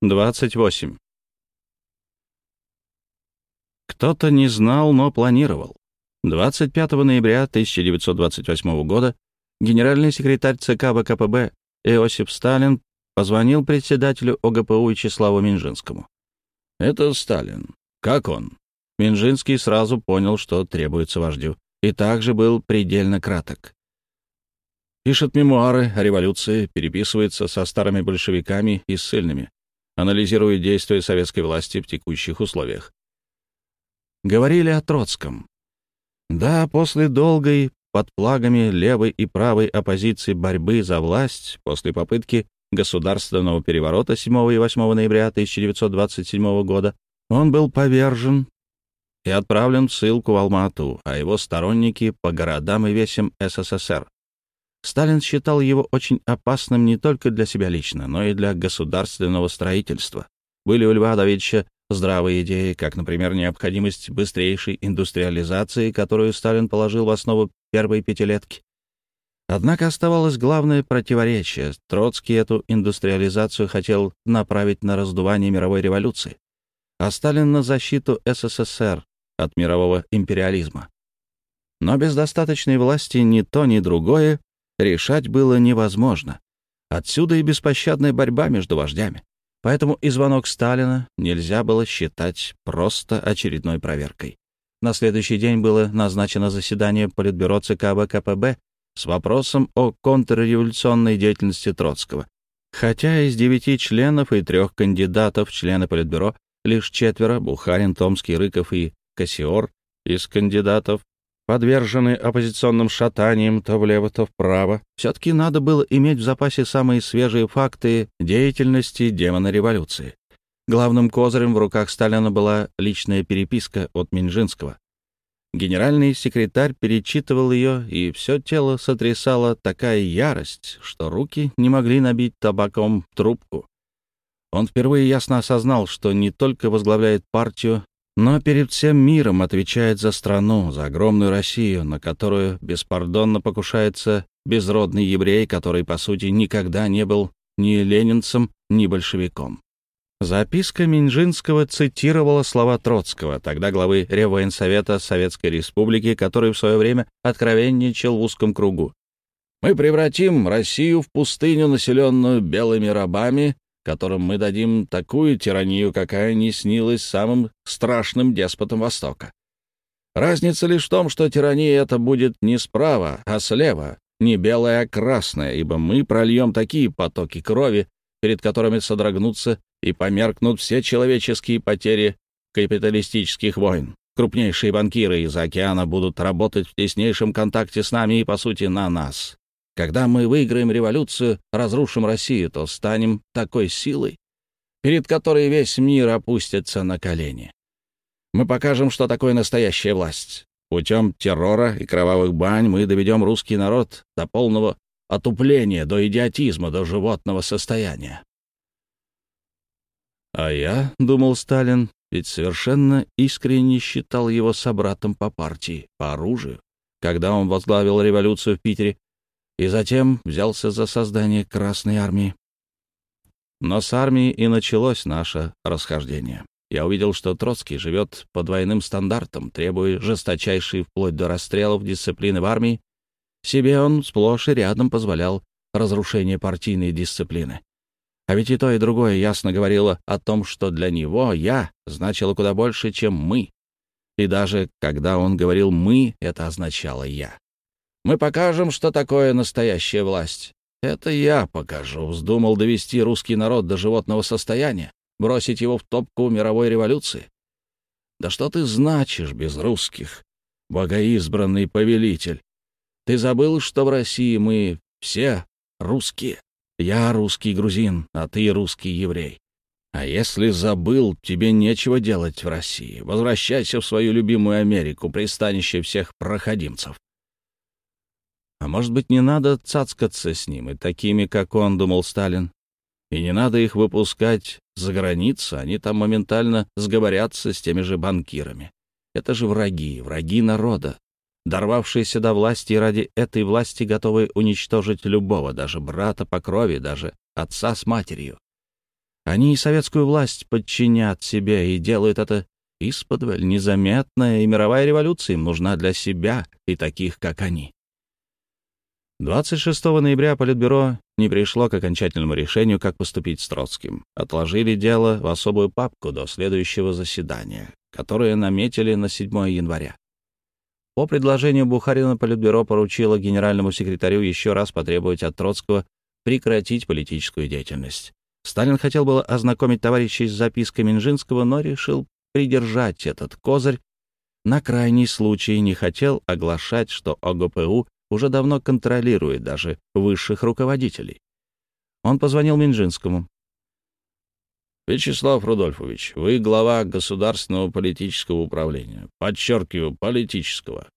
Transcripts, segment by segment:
28. Кто-то не знал, но планировал. 25 ноября 1928 года генеральный секретарь ЦК ВКПБ Иосиф Сталин позвонил председателю ОГПУ Вячеславу Минжинскому. «Это Сталин. Как он?» Минжинский сразу понял, что требуется вождю, и также был предельно краток. Пишет мемуары о революции, переписывается со старыми большевиками и ссыльными анализирует действия советской власти в текущих условиях. Говорили о Троцком. Да, после долгой под флагами левой и правой оппозиции борьбы за власть, после попытки государственного переворота 7 и 8 ноября 1927 года, он был повержен и отправлен в ссылку в Алмату, а его сторонники — по городам и весям СССР. Сталин считал его очень опасным не только для себя лично, но и для государственного строительства. Были у Льва Давидовича здравые идеи, как, например, необходимость быстрейшей индустриализации, которую Сталин положил в основу первой пятилетки. Однако оставалось главное противоречие. Троцкий эту индустриализацию хотел направить на раздувание мировой революции, а Сталин на защиту СССР от мирового империализма. Но без достаточной власти ни то, ни другое решать было невозможно. Отсюда и беспощадная борьба между вождями. Поэтому и звонок Сталина нельзя было считать просто очередной проверкой. На следующий день было назначено заседание Политбюро ЦК ВКПБ с вопросом о контрреволюционной деятельности Троцкого. Хотя из девяти членов и трех кандидатов члены Политбюро лишь четверо — Бухарин, Томский, Рыков и Кассиор — из кандидатов подвержены оппозиционным шатаниям то влево, то вправо, все-таки надо было иметь в запасе самые свежие факты деятельности демона революции. Главным козырем в руках Сталина была личная переписка от Минжинского. Генеральный секретарь перечитывал ее, и все тело сотрясала такая ярость, что руки не могли набить табаком трубку. Он впервые ясно осознал, что не только возглавляет партию, но перед всем миром отвечает за страну, за огромную Россию, на которую беспардонно покушается безродный еврей, который, по сути, никогда не был ни ленинцем, ни большевиком. Записка Минжинского цитировала слова Троцкого, тогда главы Реввоенсовета Советской Республики, который в свое время откровенничал в узком кругу. «Мы превратим Россию в пустыню, населенную белыми рабами, которым мы дадим такую тиранию, какая не снилась самым страшным деспотом Востока. Разница лишь в том, что тирания эта будет не справа, а слева, не белая, а красная, ибо мы прольем такие потоки крови, перед которыми содрогнутся и померкнут все человеческие потери капиталистических войн. Крупнейшие банкиры из океана будут работать в теснейшем контакте с нами и, по сути, на нас. Когда мы выиграем революцию, разрушим Россию, то станем такой силой, перед которой весь мир опустится на колени. Мы покажем, что такое настоящая власть. Путем террора и кровавых бань мы доведем русский народ до полного отупления, до идиотизма, до животного состояния. А я, — думал Сталин, — ведь совершенно искренне считал его собратом по партии, по оружию, когда он возглавил революцию в Питере и затем взялся за создание Красной Армии. Но с армией и началось наше расхождение. Я увидел, что Троцкий живет по двойным стандартам, требуя жесточайшей вплоть до расстрелов дисциплины в армии. Себе он сплошь и рядом позволял разрушение партийной дисциплины. А ведь и то, и другое ясно говорило о том, что для него «я» значило куда больше, чем «мы». И даже когда он говорил «мы», это означало «я». Мы покажем, что такое настоящая власть. Это я покажу. Вздумал довести русский народ до животного состояния, бросить его в топку мировой революции. Да что ты значишь без русских, богоизбранный повелитель? Ты забыл, что в России мы все русские. Я русский грузин, а ты русский еврей. А если забыл, тебе нечего делать в России. Возвращайся в свою любимую Америку, пристанище всех проходимцев. А может быть, не надо цацкаться с ним и такими, как он, думал Сталин. И не надо их выпускать за границу, они там моментально сговорятся с теми же банкирами. Это же враги, враги народа, дорвавшиеся до власти и ради этой власти готовые уничтожить любого, даже брата по крови, даже отца с матерью. Они и советскую власть подчинят себе и делают это исподволь, незаметно, и мировая революция им нужна для себя и таких, как они. 26 ноября Политбюро не пришло к окончательному решению, как поступить с Троцким. Отложили дело в особую папку до следующего заседания, которое наметили на 7 января. По предложению Бухарина Политбюро поручило генеральному секретарю еще раз потребовать от Троцкого прекратить политическую деятельность. Сталин хотел было ознакомить товарищей с запиской Минжинского, но решил придержать этот козырь. На крайний случай не хотел оглашать, что ОГПУ уже давно контролирует даже высших руководителей. Он позвонил Минжинскому. «Вячеслав Рудольфович, вы глава Государственного политического управления. Подчеркиваю, политического.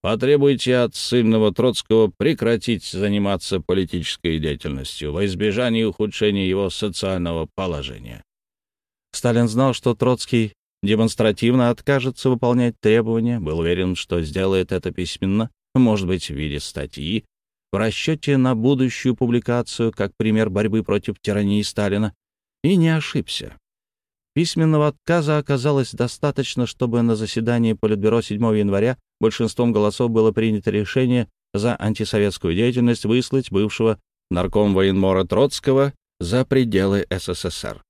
Потребуйте от сильного Троцкого прекратить заниматься политической деятельностью во избежание ухудшения его социального положения. Сталин знал, что Троцкий демонстративно откажется выполнять требования, был уверен, что сделает это письменно, может быть, в виде статьи, в расчете на будущую публикацию как пример борьбы против тирании Сталина, и не ошибся. Письменного отказа оказалось достаточно, чтобы на заседании Политбюро 7 января большинством голосов было принято решение за антисоветскую деятельность выслать бывшего нарком военмора Троцкого за пределы СССР.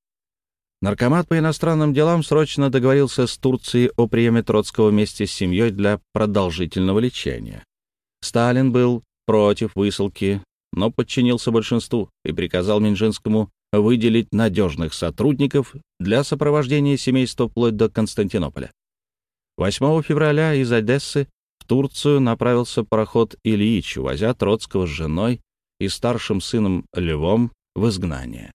Наркомат по иностранным делам срочно договорился с Турцией о приеме Троцкого вместе с семьей для продолжительного лечения. Сталин был против высылки, но подчинился большинству и приказал Минжинскому выделить надежных сотрудников для сопровождения семейства вплоть до Константинополя. 8 февраля из Одессы в Турцию направился пароход Ильич, увозя Троцкого с женой и старшим сыном Львом в изгнание.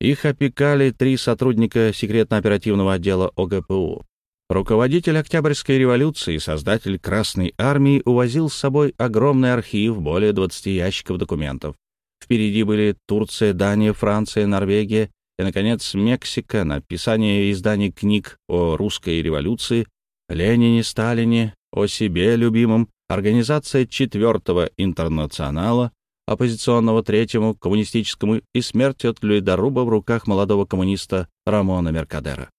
Их опекали три сотрудника секретно-оперативного отдела ОГПУ. Руководитель Октябрьской революции и создатель Красной армии увозил с собой огромный архив, более 20 ящиков документов. Впереди были Турция, Дания, Франция, Норвегия и, наконец, Мексика, написание и издание книг о русской революции, Ленине, Сталине, о себе любимом, организация Четвертого интернационала, оппозиционного третьему коммунистическому и смерть от Люидаруба в руках молодого коммуниста Рамона Меркадера.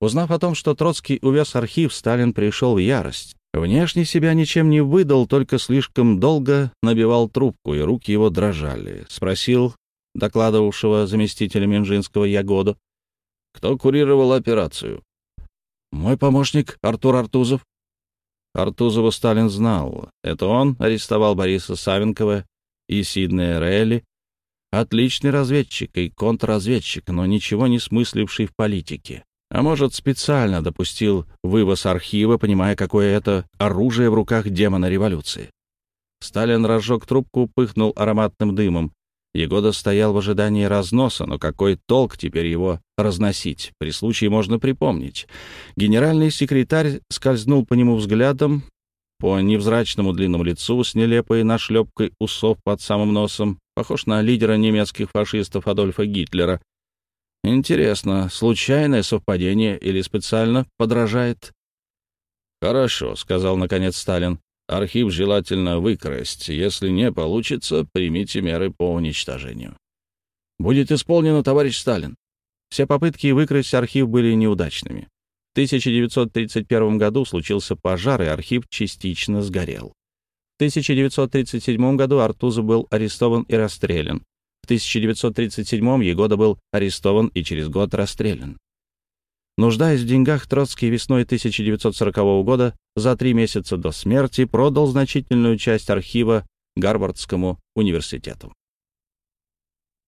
Узнав о том, что Троцкий увез архив, Сталин пришел в ярость. Внешне себя ничем не выдал, только слишком долго набивал трубку, и руки его дрожали. Спросил докладывавшего заместителя Минжинского Ягоду, кто курировал операцию. «Мой помощник Артур Артузов». Артузова Сталин знал. Это он арестовал Бориса Савенкова и Сиднея Релли, отличный разведчик и контрразведчик, но ничего не смысливший в политике. А может, специально допустил вывоз архива, понимая, какое это оружие в руках демона революции. Сталин разжег трубку, пыхнул ароматным дымом. Егода стоял в ожидании разноса, но какой толк теперь его разносить? При случае можно припомнить. Генеральный секретарь скользнул по нему взглядом, по невзрачному длинному лицу с нелепой нашлепкой усов под самым носом, похож на лидера немецких фашистов Адольфа Гитлера. Интересно, случайное совпадение или специально подражает? «Хорошо», — сказал наконец Сталин. «Архив желательно выкрасть. Если не получится, примите меры по уничтожению». «Будет исполнено, товарищ Сталин». Все попытки выкрасть архив были неудачными. В 1931 году случился пожар, и архив частично сгорел. В 1937 году Артузов был арестован и расстрелян. В 1937 Егода был арестован и через год расстрелян. Нуждаясь в деньгах, Троцкий весной 1940 года за три месяца до смерти продал значительную часть архива Гарвардскому университету.